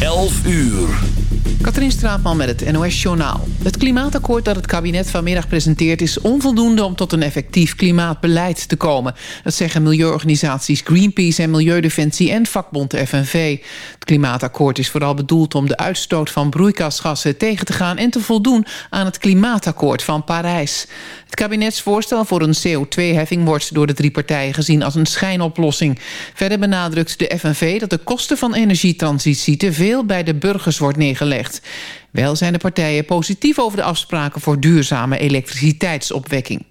11 uur. Katrien Straatman met het NOS Journaal. Het klimaatakkoord dat het kabinet vanmiddag presenteert... is onvoldoende om tot een effectief klimaatbeleid te komen. Dat zeggen milieuorganisaties Greenpeace en Milieudefensie... en vakbond FNV. Het klimaatakkoord is vooral bedoeld om de uitstoot van broeikasgassen tegen te gaan... en te voldoen aan het klimaatakkoord van Parijs. Het kabinetsvoorstel voor een CO2-heffing wordt door de drie partijen gezien als een schijnoplossing. Verder benadrukt de FNV dat de kosten van energietransitie te veel bij de burgers wordt neergelegd. Wel zijn de partijen positief over de afspraken voor duurzame elektriciteitsopwekking.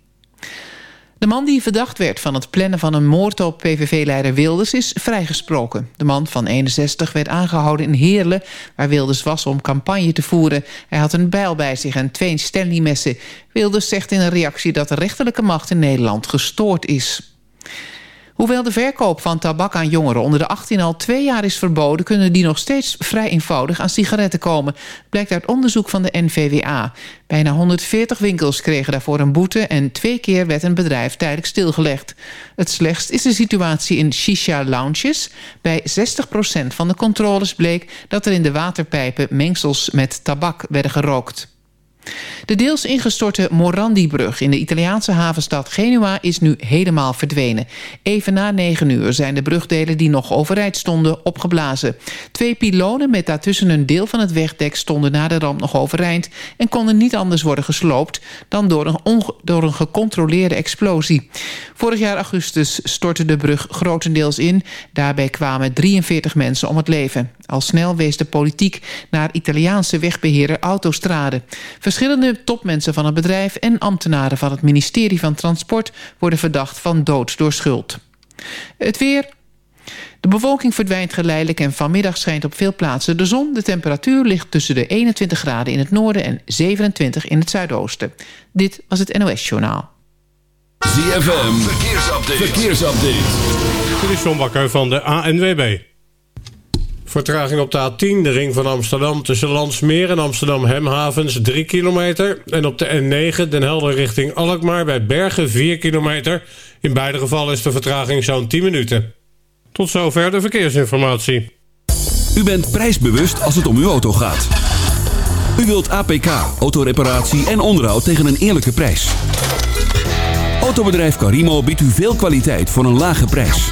De man die verdacht werd van het plannen van een moord op PVV-leider Wilders is vrijgesproken. De man van 61 werd aangehouden in Heerlen, waar Wilders was om campagne te voeren. Hij had een bijl bij zich en twee Stanley-messen. Wilders zegt in een reactie dat de rechterlijke macht in Nederland gestoord is. Hoewel de verkoop van tabak aan jongeren onder de 18 al twee jaar is verboden... kunnen die nog steeds vrij eenvoudig aan sigaretten komen. Blijkt uit onderzoek van de NVWA. Bijna 140 winkels kregen daarvoor een boete... en twee keer werd een bedrijf tijdelijk stilgelegd. Het slechtst is de situatie in shisha-lounges. Bij 60% van de controles bleek dat er in de waterpijpen... mengsels met tabak werden gerookt. De deels ingestorte Morandi-brug in de Italiaanse havenstad Genua is nu helemaal verdwenen. Even na negen uur zijn de brugdelen die nog overeind stonden opgeblazen. Twee pilonen met daartussen een deel van het wegdek stonden na de ramp nog overeind... en konden niet anders worden gesloopt dan door een, gecontroleerde explosie. Vorig jaar augustus stortte de brug grotendeels in. Daarbij kwamen 43 mensen om het leven. Al snel wees de politiek naar Italiaanse wegbeheerder Autostrade. Verschillende topmensen van het bedrijf en ambtenaren van het ministerie van Transport worden verdacht van dood door schuld. Het weer. De bevolking verdwijnt geleidelijk en vanmiddag schijnt op veel plaatsen de zon. De temperatuur ligt tussen de 21 graden in het noorden en 27 in het zuidoosten. Dit was het NOS Journaal. ZFM, verkeersupdate. verkeersupdate. Dit is John Bakker van de ANWB. Vertraging op de A10, de ring van Amsterdam tussen Landsmeer en Amsterdam Hemhavens 3 kilometer. En op de N9 Den Helder richting Alkmaar bij Bergen 4 kilometer. In beide gevallen is de vertraging zo'n 10 minuten. Tot zover de verkeersinformatie. U bent prijsbewust als het om uw auto gaat. U wilt APK, autoreparatie en onderhoud tegen een eerlijke prijs. Autobedrijf Carimo biedt u veel kwaliteit voor een lage prijs.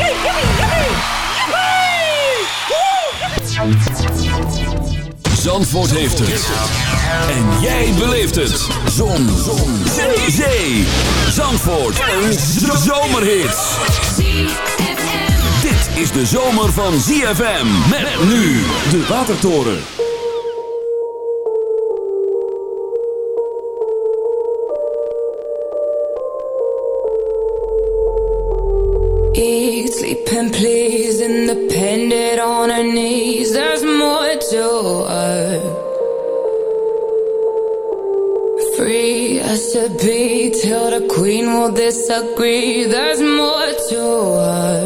Zandvoort heeft het. En jij beleeft het. Zon. Zon. Zee. Zandvoort. Een zomerhit. Dit is de zomer van ZFM. Met nu de Watertoren. Eat, sleep and please, independent on her knees. To be till the queen will disagree. There's more to her.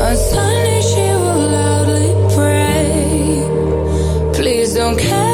On Sunday, she will loudly pray. Please don't care.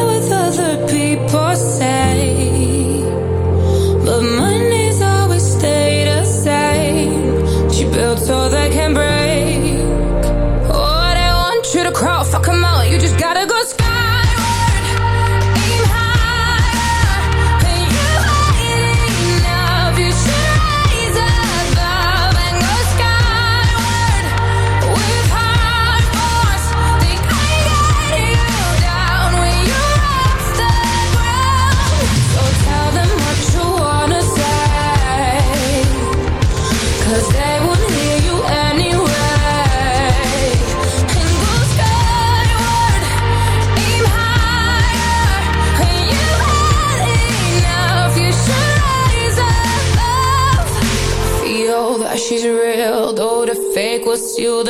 you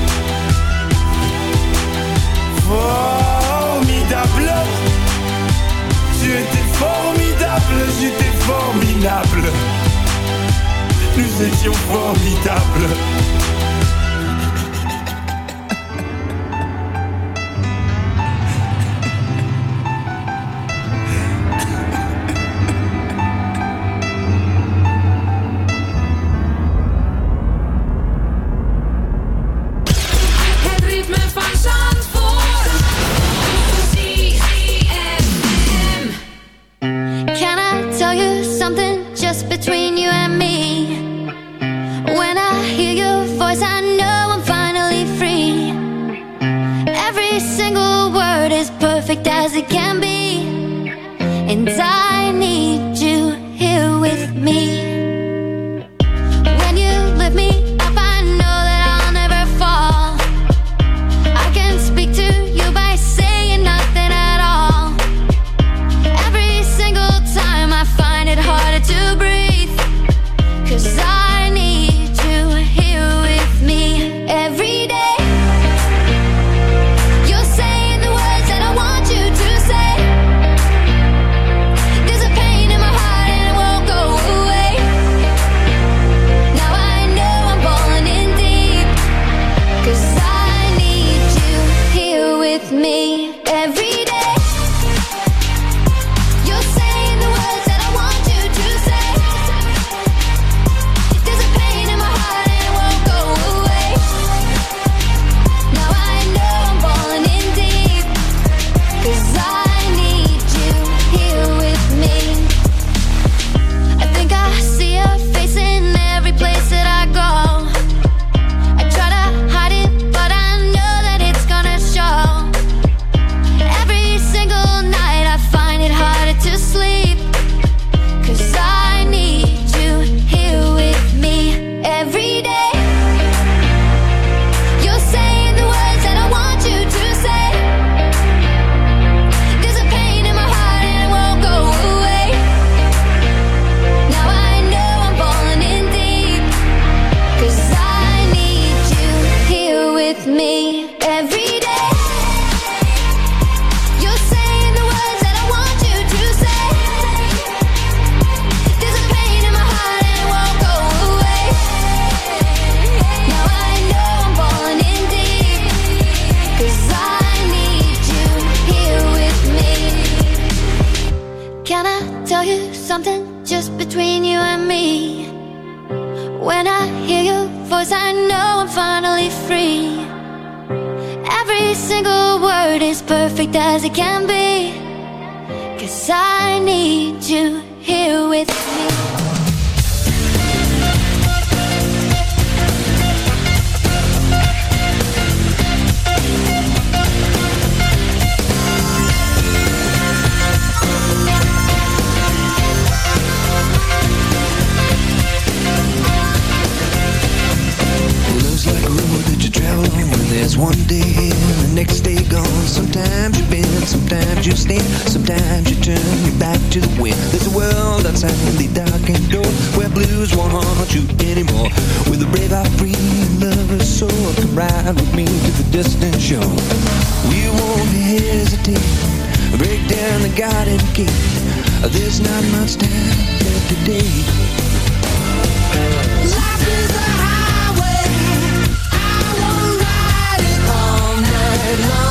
Nous étions formidables. hesitate. Break down the garden gate. There's not much time left today. Life is a highway. I will ride it all night long.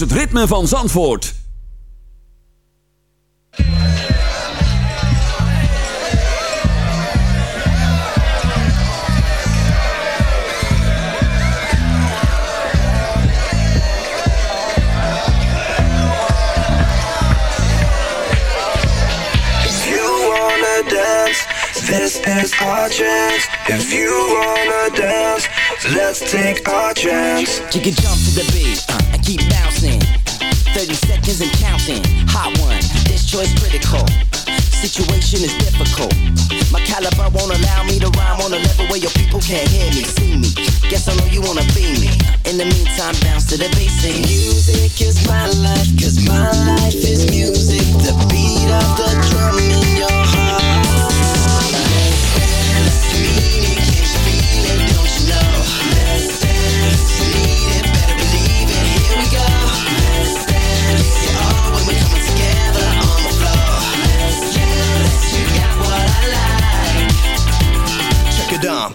is het ritme van Zandvoort. If you wanna dance, this is our chance. If you wanna dance, let's take our chance. You can jump to the beat uh. 30 seconds and counting. Hot one, this choice critical. Situation is difficult. My caliber won't allow me to rhyme on a level where your people can't hear me, see me. Guess I know you wanna be me. In the meantime, bounce to the basic. Music is my life, cause my life is music. The beat of the drum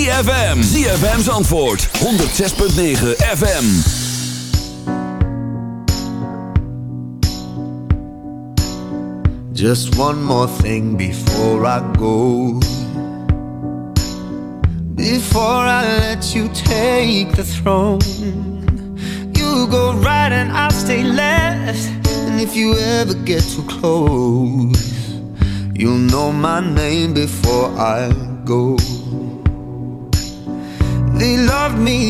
ZFM. ZFM's antwoord, 106.9 FM. Just one more thing before I go. Before I let you take the throne, you go right and I'll stay left. And if you ever get too close, you'll know my name before I go.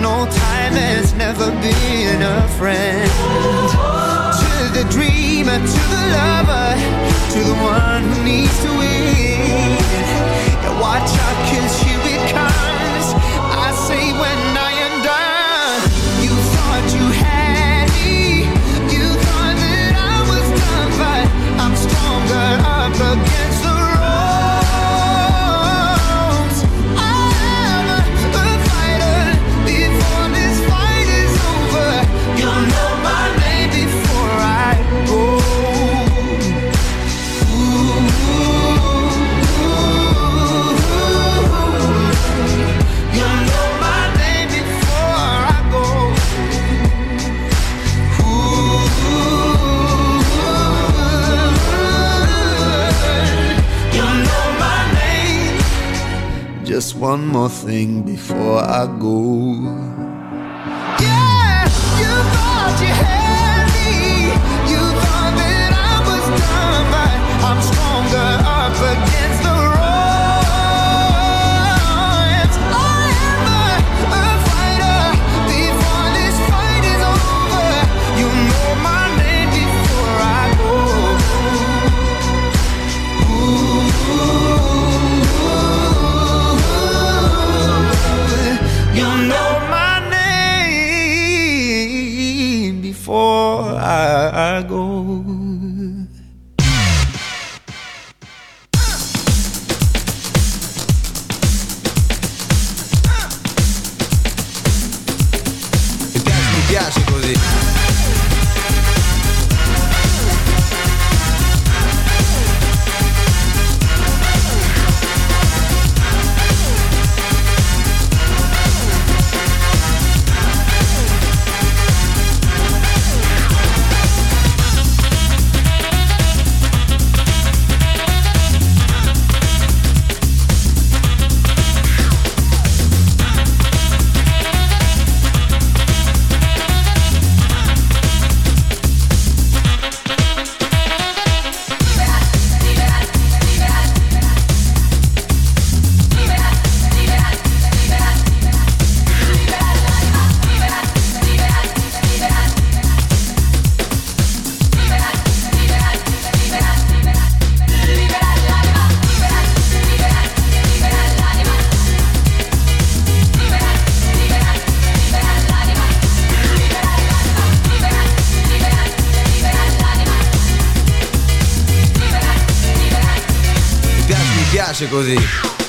No time has never been a friend. To the dreamer, to the lover, to the one who needs to win. Watch out, cause here it comes. I say when one more thing before I go. Yeah, you thought you had me. You thought that I was done, but I'm stronger up against the piace così.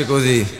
piace così.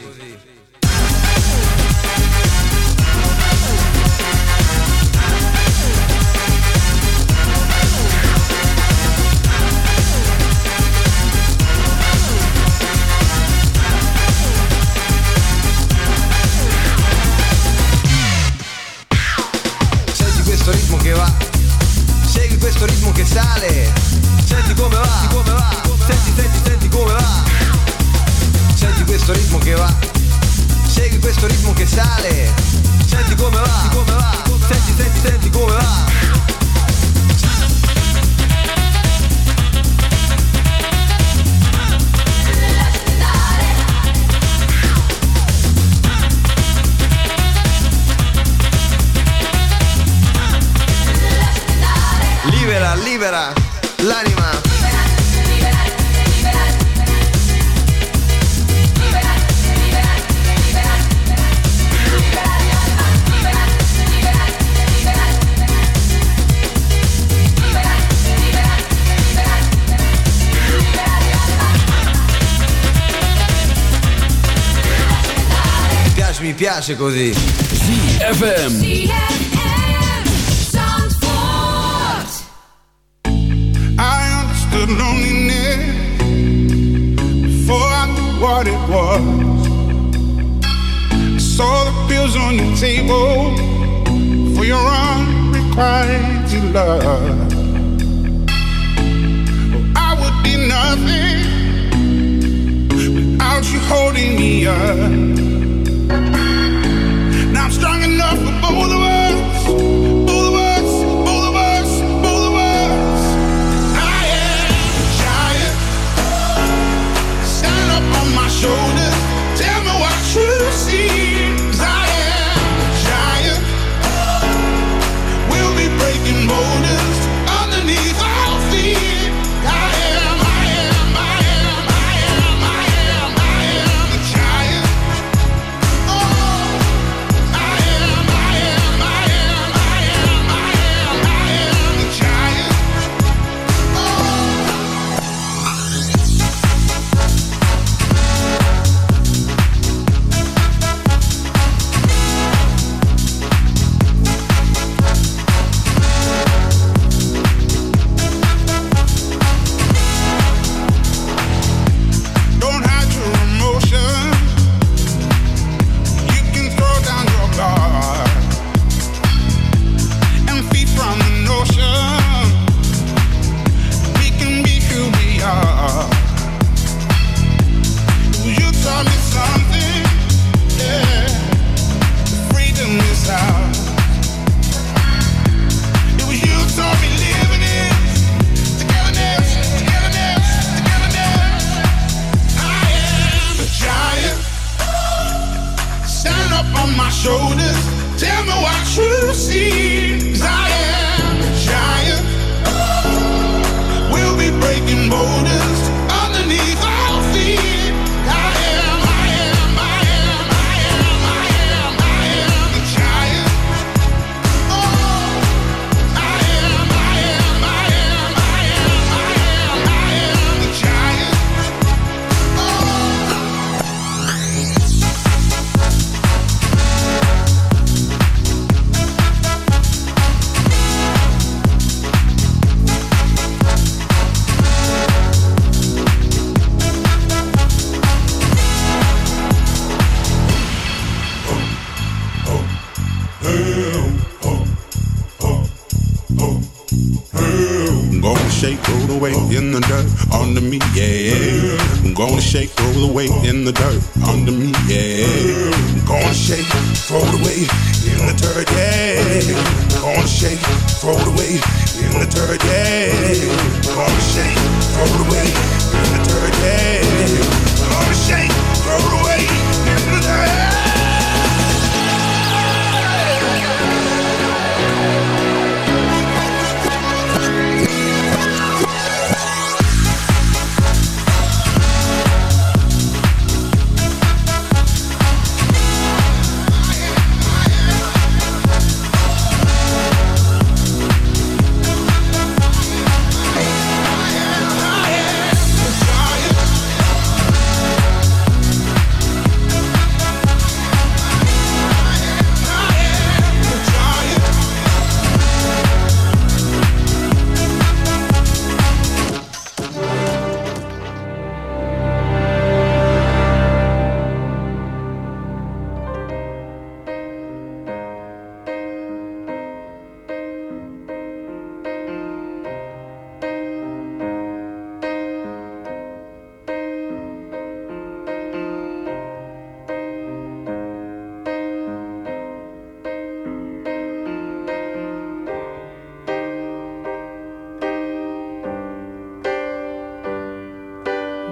piace così. my shoulders. Tell me what you see. Under me, yeah. I'm gonna shake, roll the weight in the dirt under me, yeah. I'm gonna shake, throw the weight in the dirt, yeah. I'm gonna shake, throw the weight in the dirt, yeah. I'm gonna shake, throw the weight in the dirt, yeah. I'm gonna shake, throw the